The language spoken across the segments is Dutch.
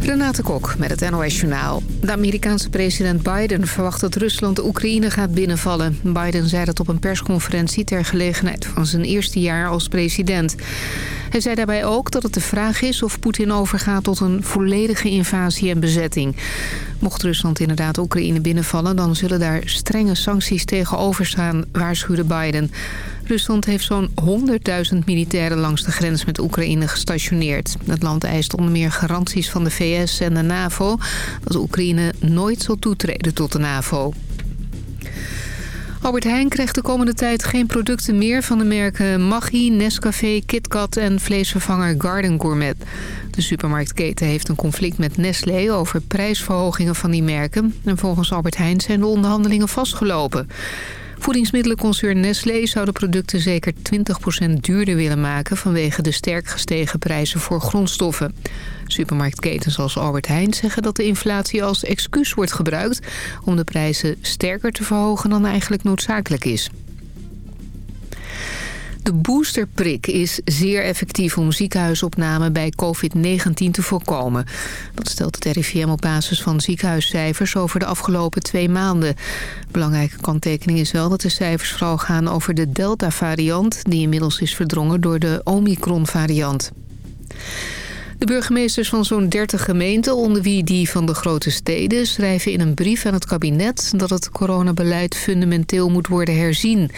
Renate Kok met het NOS Journaal. De Amerikaanse president Biden verwacht dat Rusland de Oekraïne gaat binnenvallen. Biden zei dat op een persconferentie ter gelegenheid van zijn eerste jaar als president. Hij zei daarbij ook dat het de vraag is of Poetin overgaat tot een volledige invasie en bezetting. Mocht Rusland inderdaad Oekraïne binnenvallen... dan zullen daar strenge sancties tegenover staan, waarschuwde Biden. Rusland heeft zo'n 100.000 militairen langs de grens met Oekraïne gestationeerd. Het land eist onder meer garanties van de VS en de NAVO... dat Oekraïne nooit zal toetreden tot de NAVO. Albert Heijn krijgt de komende tijd geen producten meer van de merken Maggi, Nescafé, KitKat en vleesvervanger Garden Gourmet. De supermarktketen heeft een conflict met Nestlé over prijsverhogingen van die merken. En volgens Albert Heijn zijn de onderhandelingen vastgelopen. Voedingsmiddelenconcern Nestlé zou de producten zeker 20% duurder willen maken... vanwege de sterk gestegen prijzen voor grondstoffen. Supermarktketens als Albert Heijn zeggen dat de inflatie als excuus wordt gebruikt... om de prijzen sterker te verhogen dan eigenlijk noodzakelijk is. De boosterprik is zeer effectief om ziekenhuisopname bij COVID-19 te voorkomen. Dat stelt het RIVM op basis van ziekenhuiscijfers over de afgelopen twee maanden. Belangrijke kanttekening is wel dat de cijfers vooral gaan over de Delta-variant... die inmiddels is verdrongen door de Omicron-variant. De burgemeesters van zo'n 30 gemeenten, onder wie die van de grote steden... schrijven in een brief aan het kabinet dat het coronabeleid fundamenteel moet worden herzien.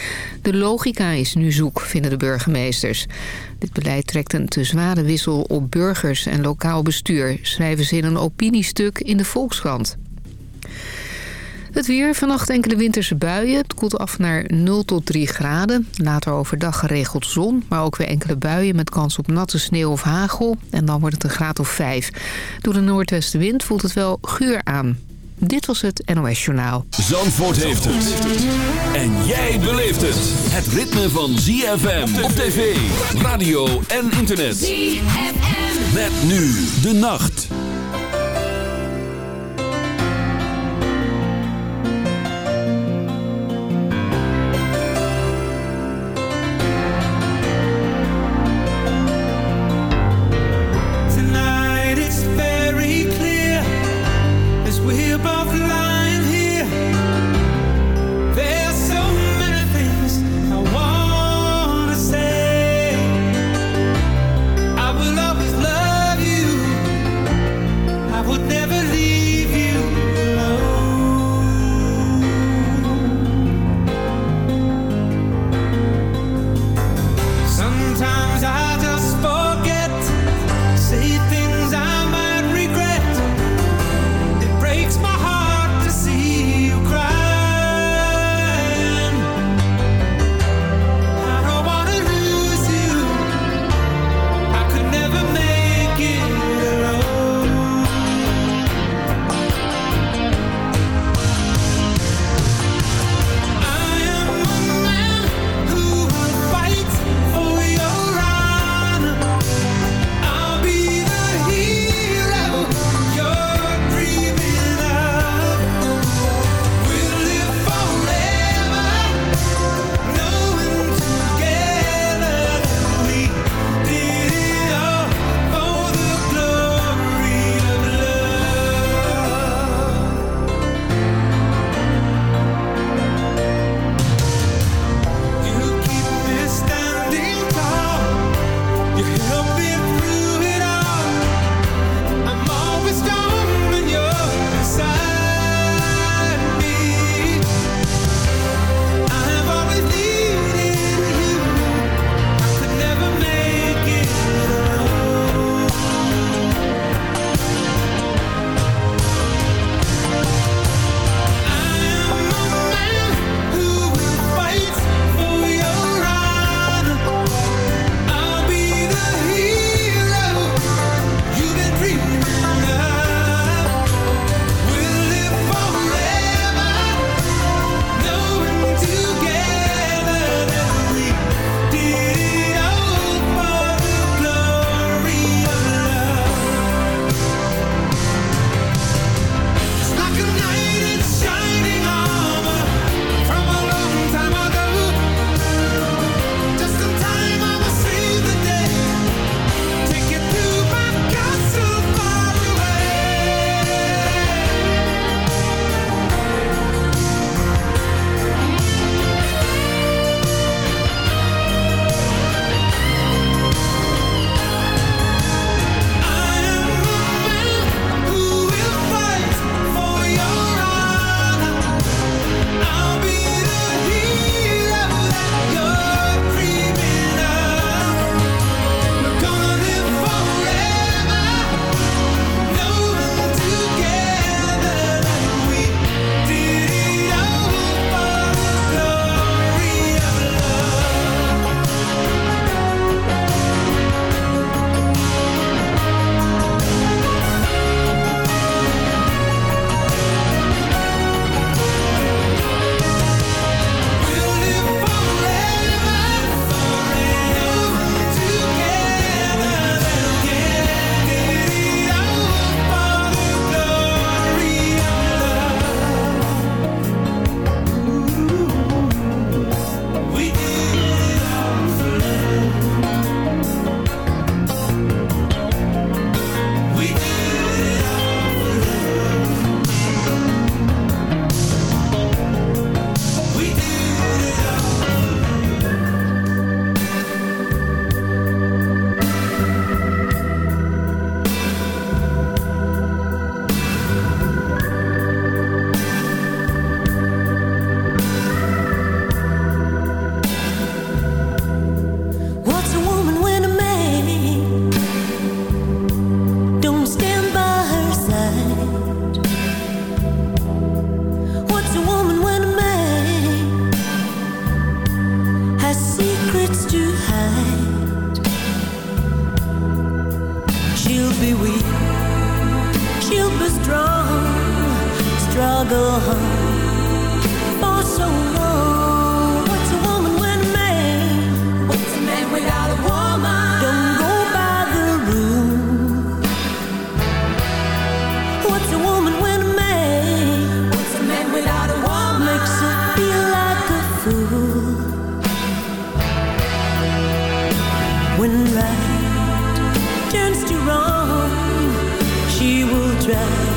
De logica is nu zoek, vinden de burgemeesters. Dit beleid trekt een te zware wissel op burgers en lokaal bestuur... schrijven ze in een opiniestuk in de Volkskrant. Het weer, vannacht enkele winterse buien. Het koelt af naar 0 tot 3 graden. Later overdag geregeld zon, maar ook weer enkele buien met kans op natte sneeuw of hagel. En dan wordt het een graad of 5. Door de noordwestenwind voelt het wel guur aan. Dit was het NOS Journaal. Zandvoort heeft het. En jij beleeft het. Het ritme van ZFM op tv, radio en internet. ZFM. Met nu de nacht. тебя.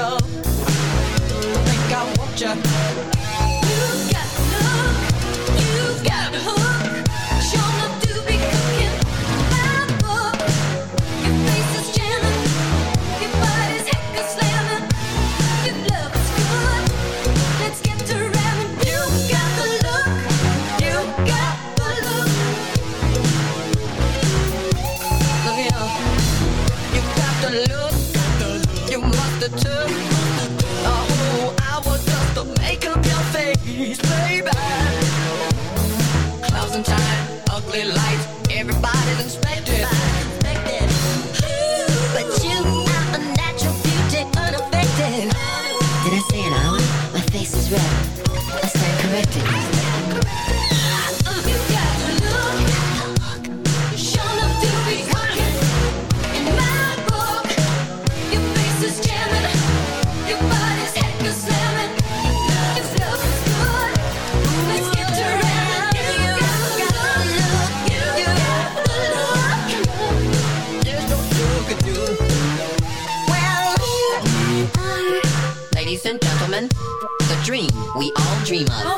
I think I want you. You've got look, you've got hook. Van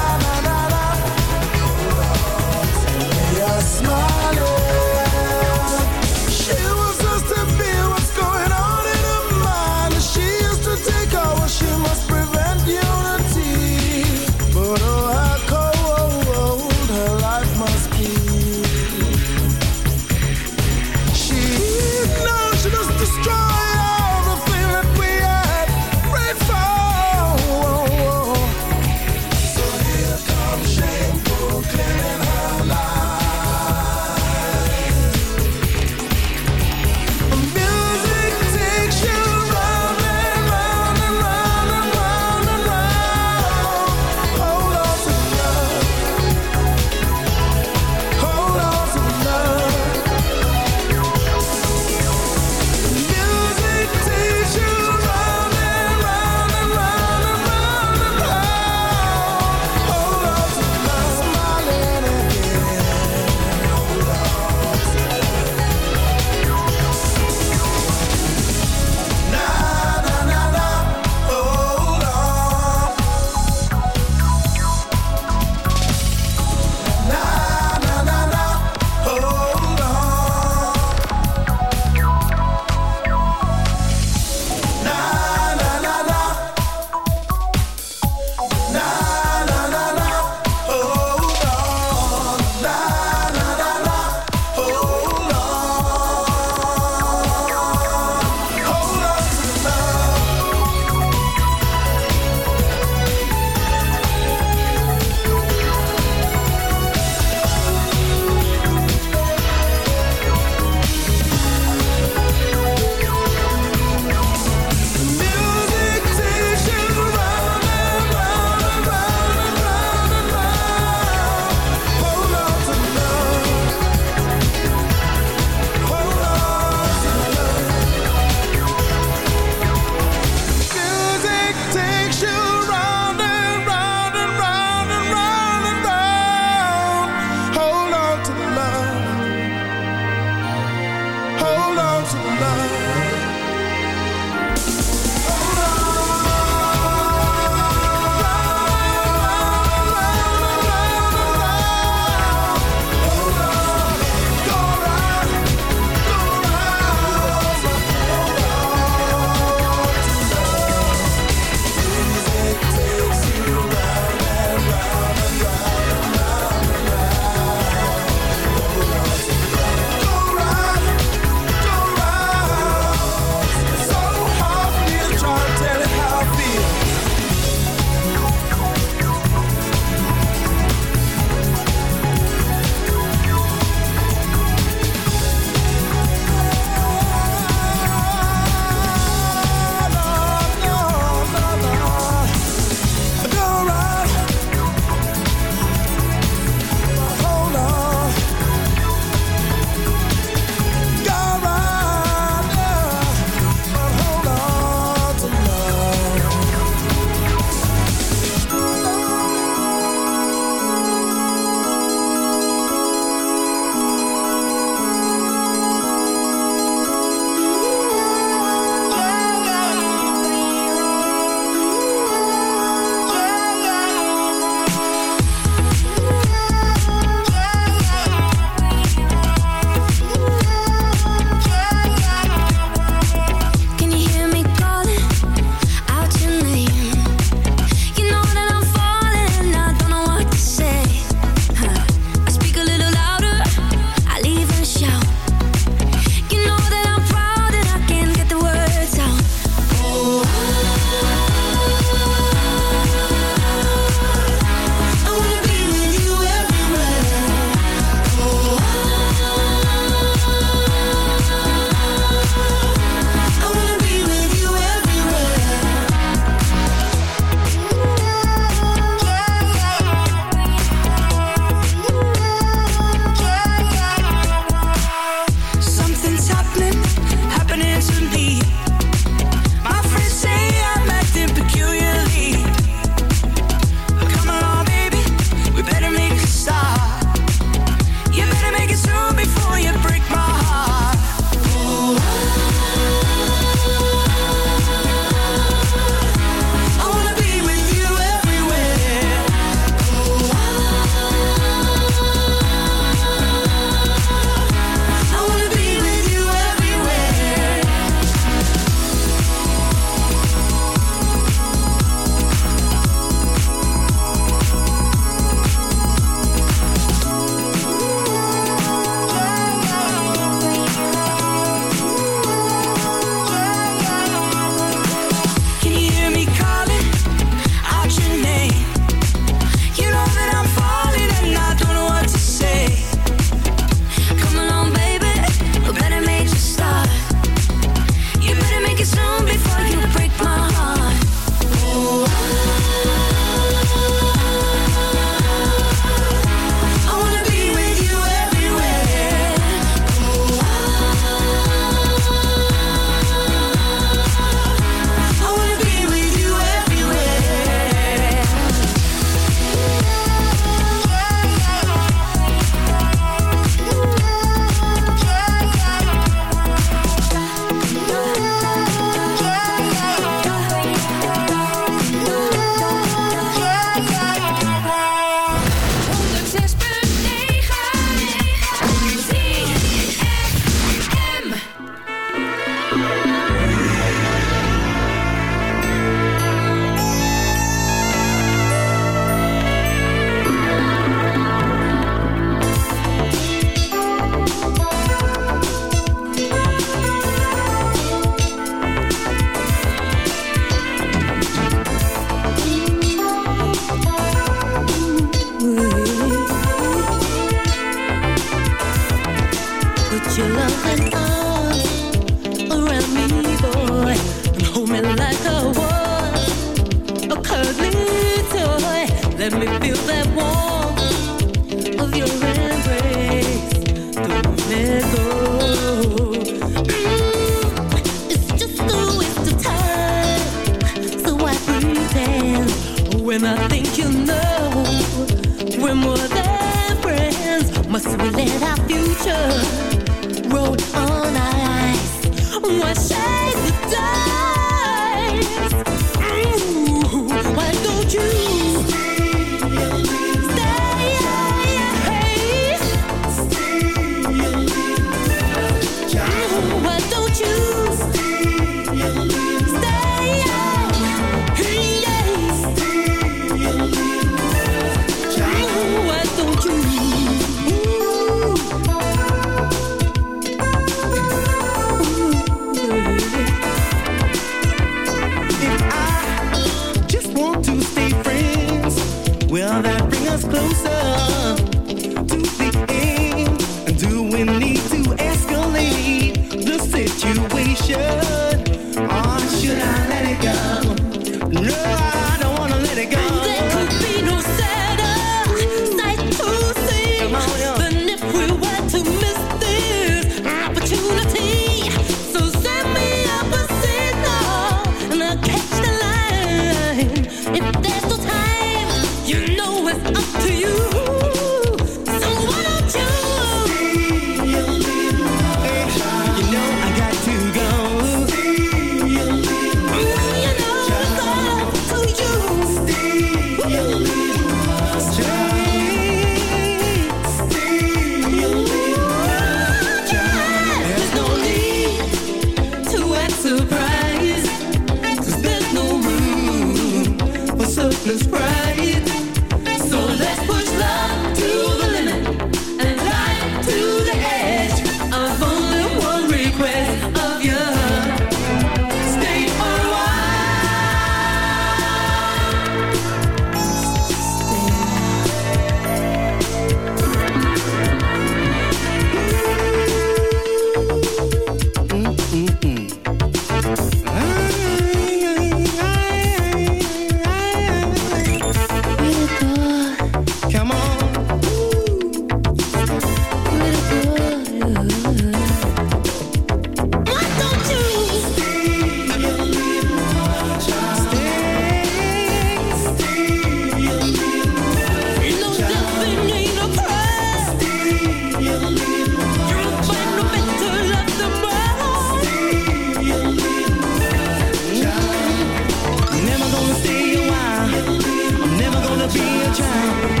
sound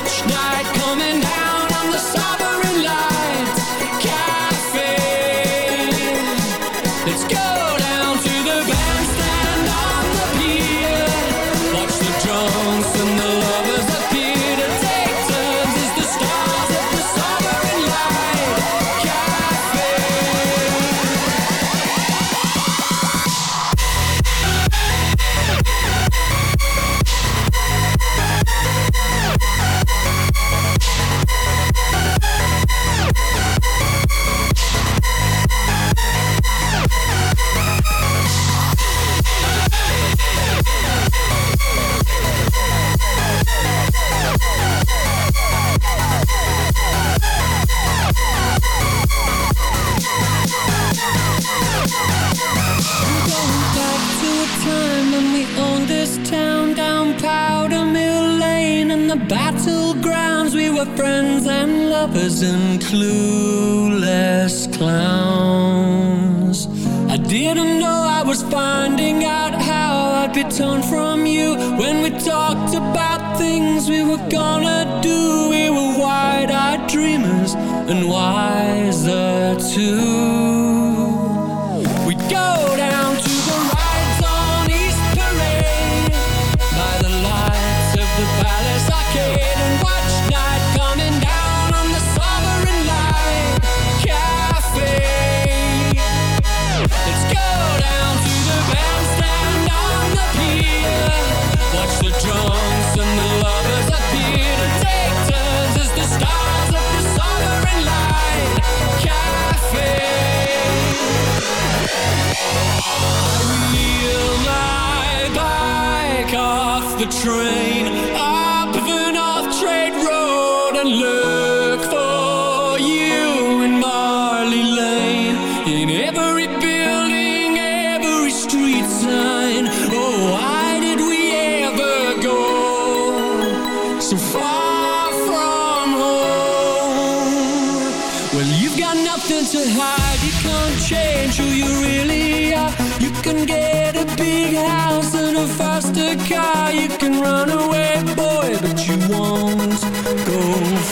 to hide. You can't change who you really are. You can get a big house and a faster car. You can run away, boy, but you won't go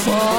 far.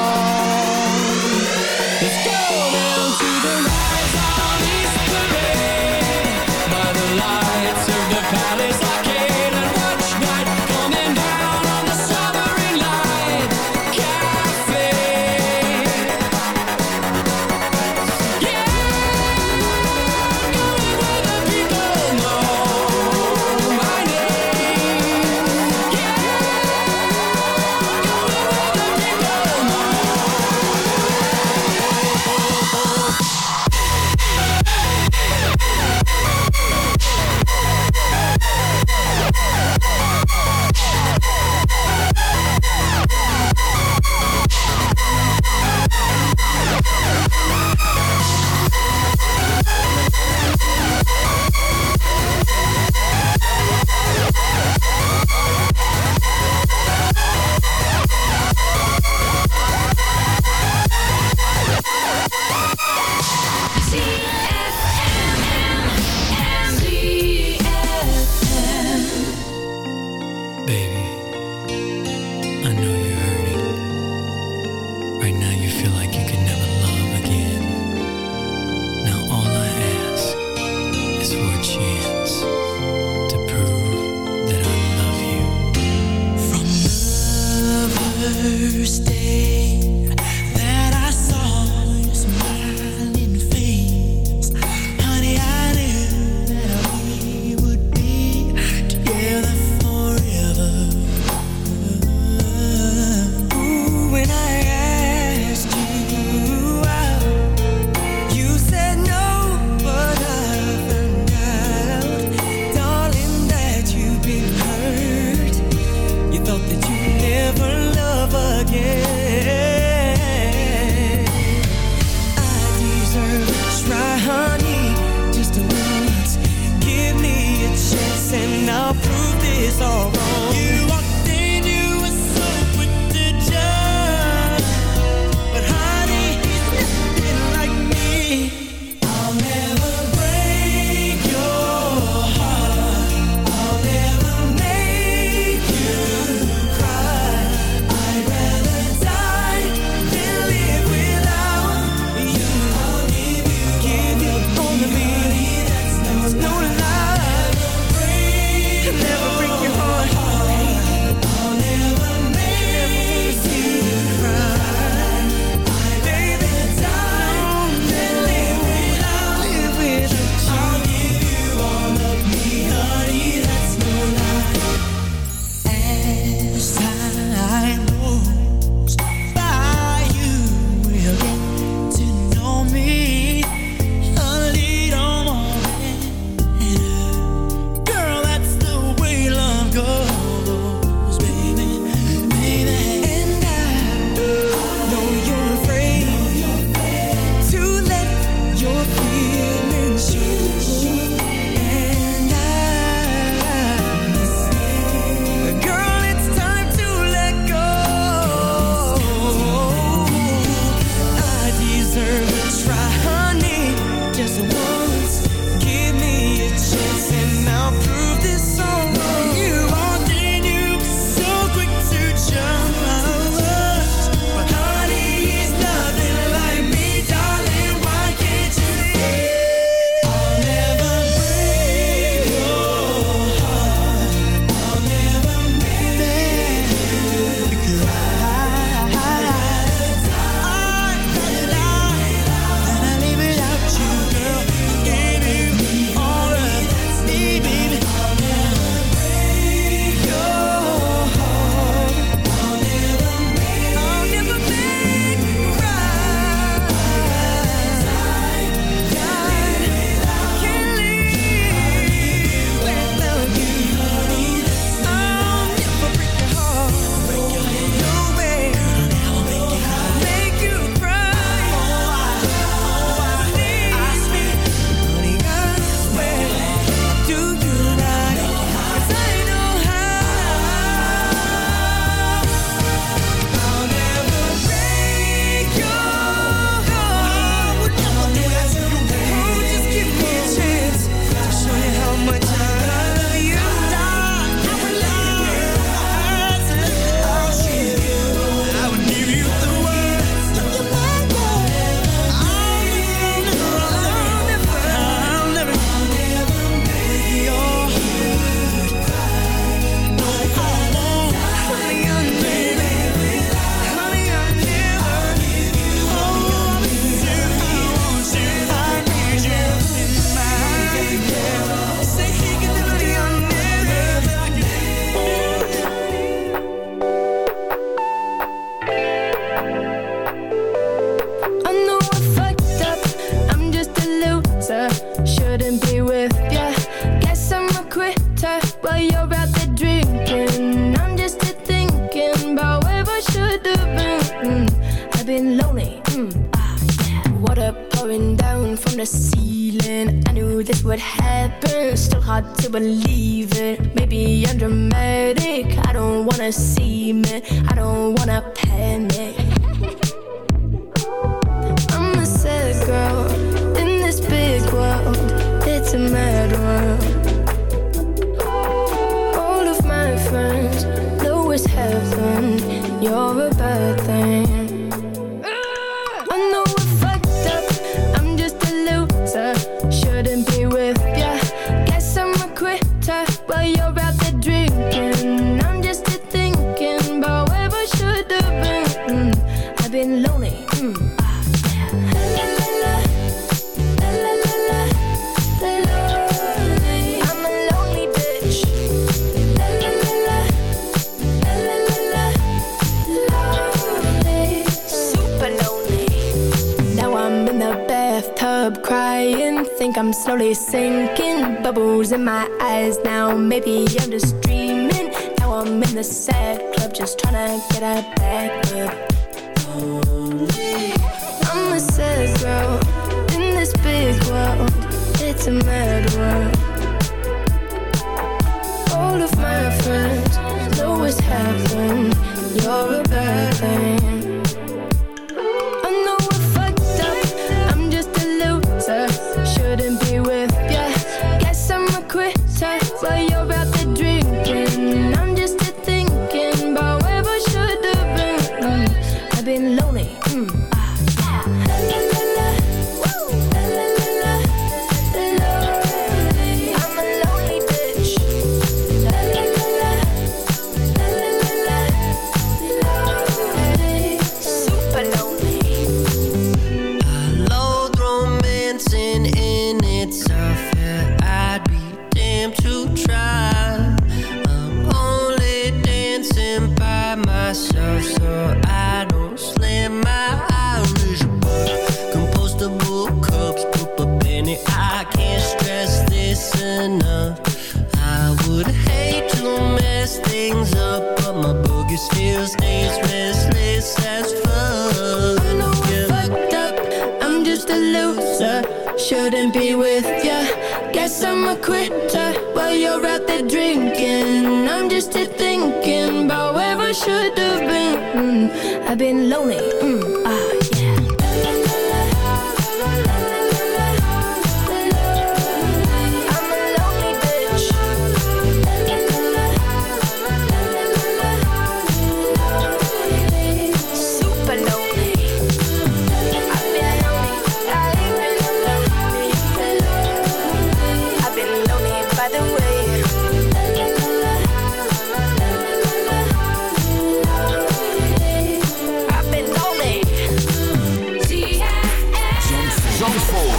Zandvoort.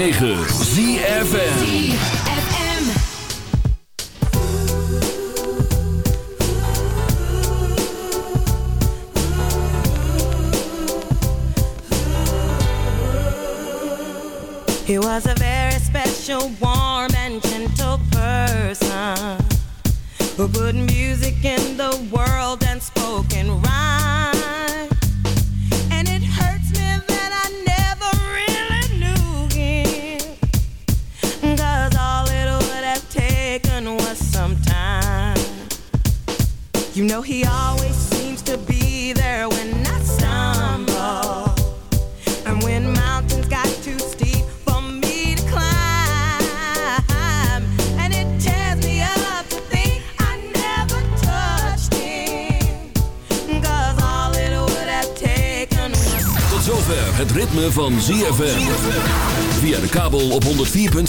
106.9 ZFN